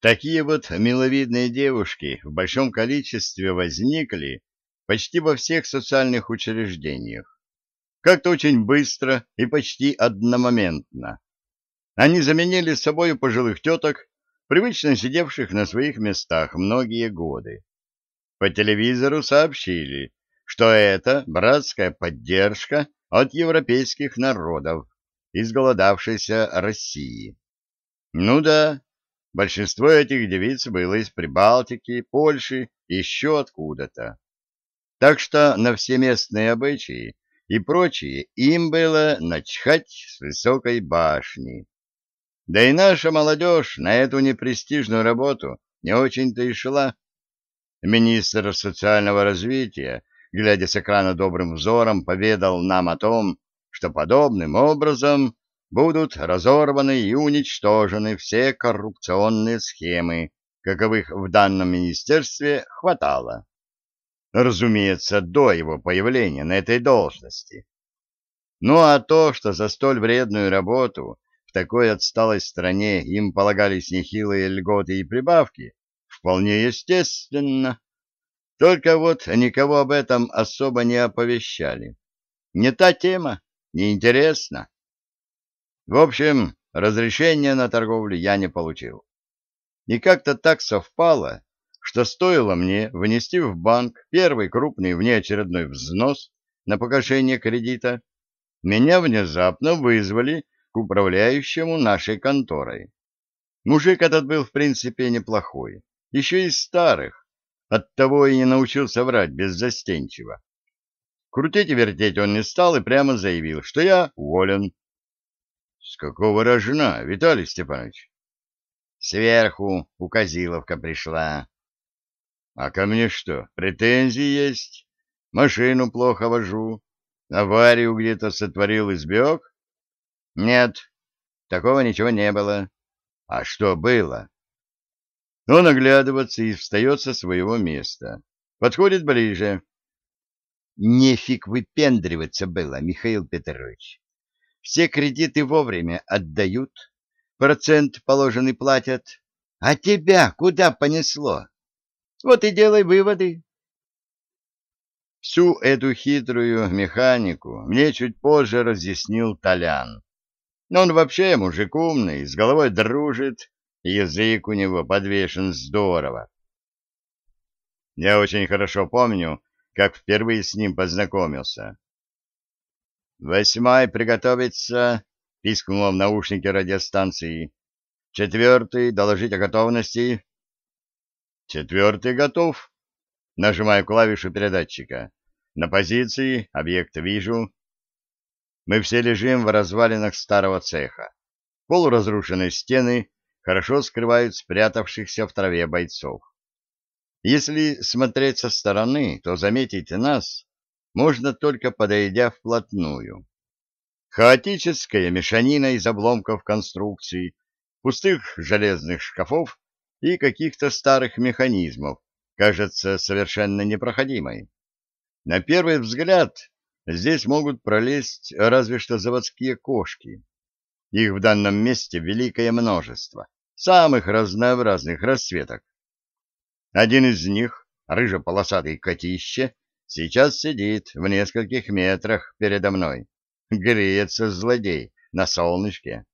Такие вот миловидные девушки в большом количестве возникли почти во всех социальных учреждениях. Как-то очень быстро и почти одномоментно. Они заменили собой пожилых теток, привычно сидевших на своих местах многие годы. По телевизору сообщили, что это братская поддержка от европейских народов, изголодавшейся России. Ну да, Большинство этих девиц было из Прибалтики, Польши и еще откуда-то. Так что на все местные обычаи и прочие им было начхать с высокой башни. Да и наша молодежь на эту непрестижную работу не очень-то и шла. Министр социального развития, глядя с экрана добрым взором, поведал нам о том, что подобным образом будут разорваны и уничтожены все коррупционные схемы, каковых в данном министерстве хватало. Разумеется, до его появления на этой должности. Ну а то, что за столь вредную работу в такой отсталой стране им полагались нехилые льготы и прибавки, вполне естественно. Только вот никого об этом особо не оповещали. Не та тема, неинтересно. В общем, разрешения на торговлю я не получил. И как-то так совпало, что стоило мне внести в банк первый крупный внеочередной взнос на погашение кредита, меня внезапно вызвали к управляющему нашей конторой. Мужик этот был, в принципе, неплохой, еще из старых, оттого и не научился врать беззастенчиво. Крутить и вертеть он не стал и прямо заявил, что я уволен. С какого рожна, Виталий Степанович? Сверху указиловка пришла. А ко мне что, претензии есть? Машину плохо вожу, аварию где-то сотворил и сбег? Нет, такого ничего не было. А что было? Он оглядывается и встает со своего места. Подходит ближе. Нефиг выпендриваться было, Михаил Петрович. Все кредиты вовремя отдают, процент положенный платят. А тебя куда понесло? Вот и делай выводы. Всю эту хитрую механику мне чуть позже разъяснил Толян. Он вообще мужик умный, с головой дружит, язык у него подвешен здорово. Я очень хорошо помню, как впервые с ним познакомился. «Восьмой приготовиться!» — пискнуло в наушнике радиостанции. «Четвертый доложить о готовности». «Четвертый готов». Нажимаю клавишу передатчика. «На позиции, объект вижу». Мы все лежим в развалинах старого цеха. Полуразрушенные стены хорошо скрывают спрятавшихся в траве бойцов. Если смотреть со стороны, то заметить нас можно только подойдя вплотную. Хаотическая мешанина из обломков конструкций, пустых железных шкафов и каких-то старых механизмов кажется совершенно непроходимой. На первый взгляд здесь могут пролезть разве что заводские кошки. Их в данном месте великое множество, самых разнообразных расцветок. Один из них, рыжеполосатый котище, Сейчас сидит в нескольких метрах передо мной. Греется злодей на солнышке.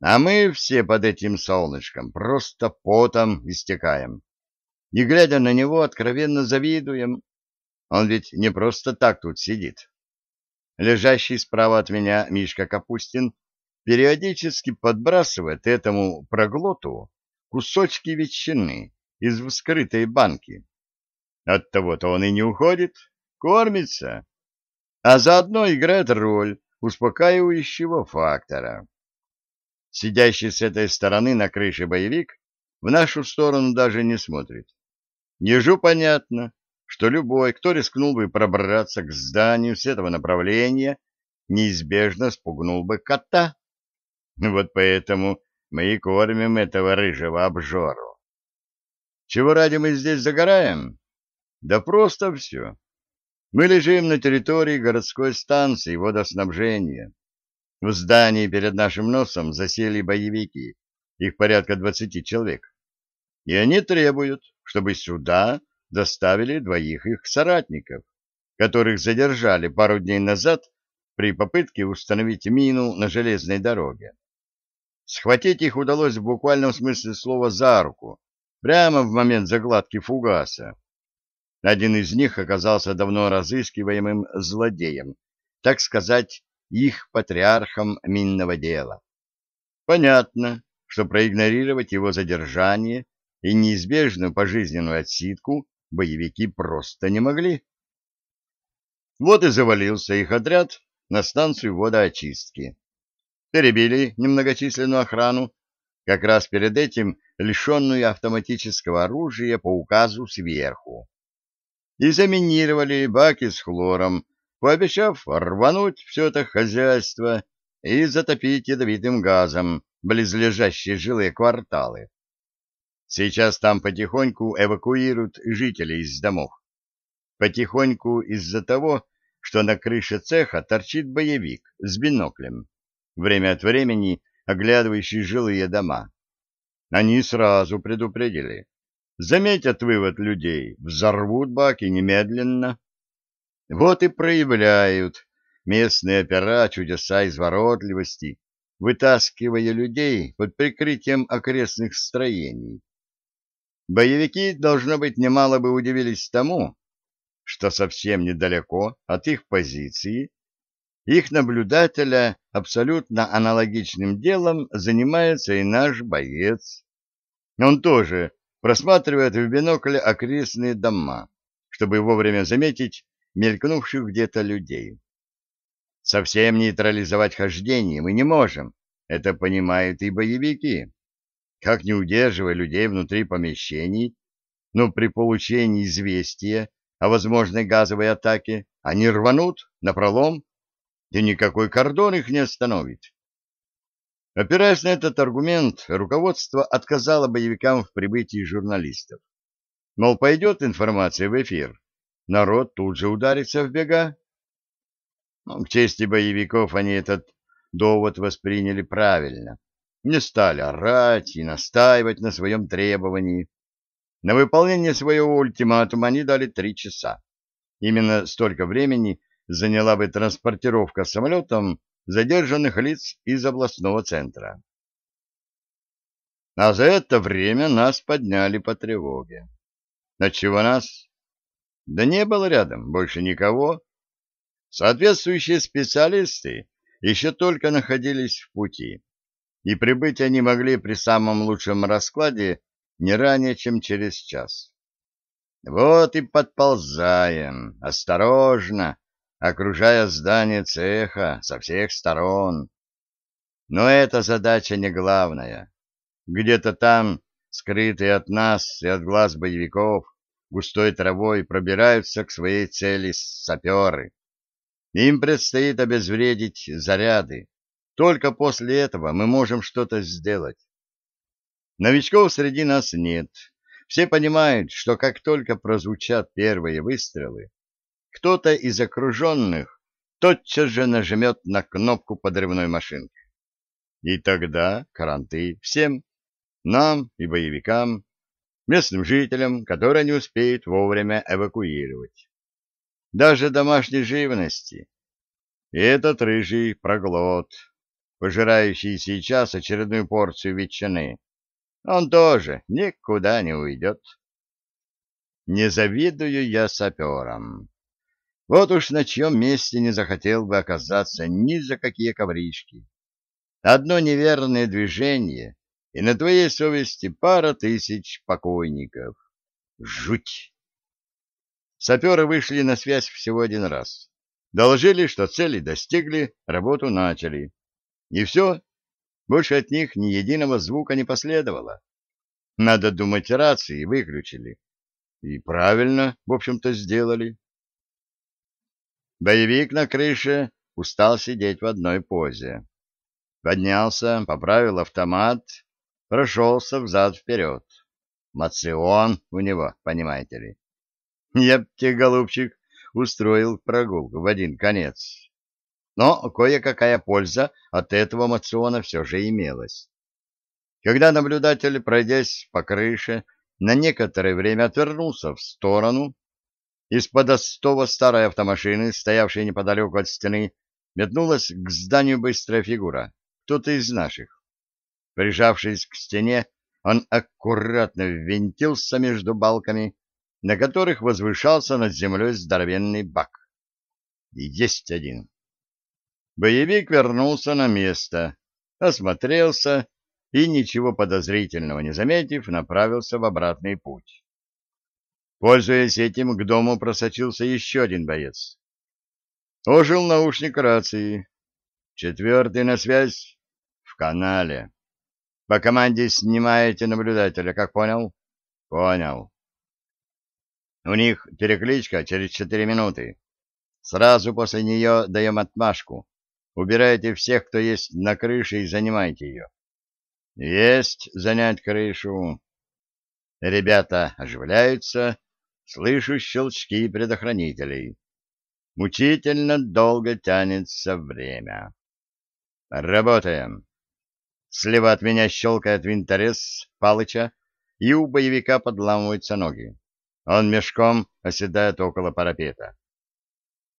А мы все под этим солнышком просто потом истекаем. И, глядя на него, откровенно завидуем. Он ведь не просто так тут сидит. Лежащий справа от меня Мишка Капустин периодически подбрасывает этому проглоту кусочки ветчины из вскрытой банки. Оттого-то он и не уходит, кормится, а заодно играет роль успокаивающего фактора. Сидящий с этой стороны на крыше боевик в нашу сторону даже не смотрит. Ежу понятно, что любой, кто рискнул бы пробраться к зданию с этого направления, неизбежно спугнул бы кота. Вот поэтому мы и кормим этого рыжего обжору. Чего ради мы здесь загораем? Да просто все. Мы лежим на территории городской станции водоснабжения. В здании перед нашим носом засели боевики, их порядка двадцати человек. и они требуют, чтобы сюда доставили двоих их соратников, которых задержали пару дней назад при попытке установить мину на железной дороге. Схватить их удалось в буквальном смысле слова за руку, прямо в момент загладки фугаса. Один из них оказался давно разыскиваемым злодеем, так сказать, их патриархом минного дела. Понятно, что проигнорировать его задержание и неизбежную пожизненную отсидку боевики просто не могли. Вот и завалился их отряд на станцию водоочистки. Перебили немногочисленную охрану, как раз перед этим лишенную автоматического оружия по указу сверху. И заминировали баки с хлором, пообещав рвануть все это хозяйство и затопить ядовитым газом близлежащие жилые кварталы. Сейчас там потихоньку эвакуируют жителей из домов. Потихоньку из-за того, что на крыше цеха торчит боевик с биноклем, время от времени оглядывающий жилые дома. Они сразу предупредили. Заметят вывод людей, взорвут баки немедленно. Вот и проявляют местные опера чудеса изворотливости, вытаскивая людей под прикрытием окрестных строений. Боевики, должно быть, немало бы удивились тому, что совсем недалеко от их позиции их наблюдателя абсолютно аналогичным делом занимается и наш боец. Он тоже просматривает в бинокле окрестные дома, чтобы вовремя заметить мелькнувших где-то людей. Совсем нейтрализовать хождение мы не можем, это понимают и боевики как не удерживая людей внутри помещений, но при получении известия о возможной газовой атаке они рванут напролом, и никакой кордон их не остановит. Опираясь на этот аргумент, руководство отказало боевикам в прибытии журналистов. Мол, пойдет информация в эфир, народ тут же ударится в бега. Но, к чести боевиков они этот довод восприняли правильно не стали орать и настаивать на своем требовании. На выполнение своего ультиматума они дали три часа. Именно столько времени заняла бы транспортировка самолетом задержанных лиц из областного центра. А за это время нас подняли по тревоге. чего нас? Да не было рядом больше никого. Соответствующие специалисты еще только находились в пути и прибыть они могли при самом лучшем раскладе не ранее, чем через час. Вот и подползаем, осторожно, окружая здание цеха со всех сторон. Но эта задача не главная. Где-то там, скрытые от нас и от глаз боевиков, густой травой пробираются к своей цели саперы. Им предстоит обезвредить заряды, только после этого мы можем что-то сделать. Новичков среди нас нет. Все понимают, что как только прозвучат первые выстрелы, кто-то из окруженных тотчас же нажмет на кнопку подрывной машинки. И тогда каранты всем, нам и боевикам, местным жителям, которые не успеют вовремя эвакуировать. Даже домашней живности. И этот рыжий проглот пожирающий сейчас очередную порцию ветчины. Он тоже никуда не уйдет. Не завидую я саперам. Вот уж на чьем месте не захотел бы оказаться ни за какие ковришки. Одно неверное движение, и на твоей совести пара тысяч покойников. Жуть! Саперы вышли на связь всего один раз. Доложили, что цели достигли, работу начали. И все, больше от них ни единого звука не последовало. Надо думать, рации выключили. И правильно, в общем-то, сделали. Боевик на крыше устал сидеть в одной позе. Поднялся, поправил автомат, прошелся взад-вперед. Мацион у него, понимаете ли. Я б тебе, голубчик, устроил прогулку в один конец. Но кое-какая польза от этого мациона все же имелась. Когда наблюдатель, пройдясь по крыше, на некоторое время отвернулся в сторону. Из-под остова старой автомашины, стоявшей неподалеку от стены, метнулась к зданию быстрая фигура, кто-то из наших. Прижавшись к стене, он аккуратно ввинтился между балками, на которых возвышался над землей здоровенный бак. Есть один. Боевик вернулся на место, осмотрелся и, ничего подозрительного не заметив, направился в обратный путь. Пользуясь этим, к дому просочился еще один боец. Ожил наушник рации. Четвертый на связь. В канале. По команде снимаете наблюдателя, как понял? Понял. У них перекличка через четыре минуты. Сразу после нее даем отмашку. Убирайте всех, кто есть на крыше, и занимайте ее. Есть занять крышу. Ребята оживляются, слышу щелчки предохранителей. Мучительно долго тянется время. Работаем. Слева от меня щелкает винторез Палыча, и у боевика подламываются ноги. Он мешком оседает около парапета.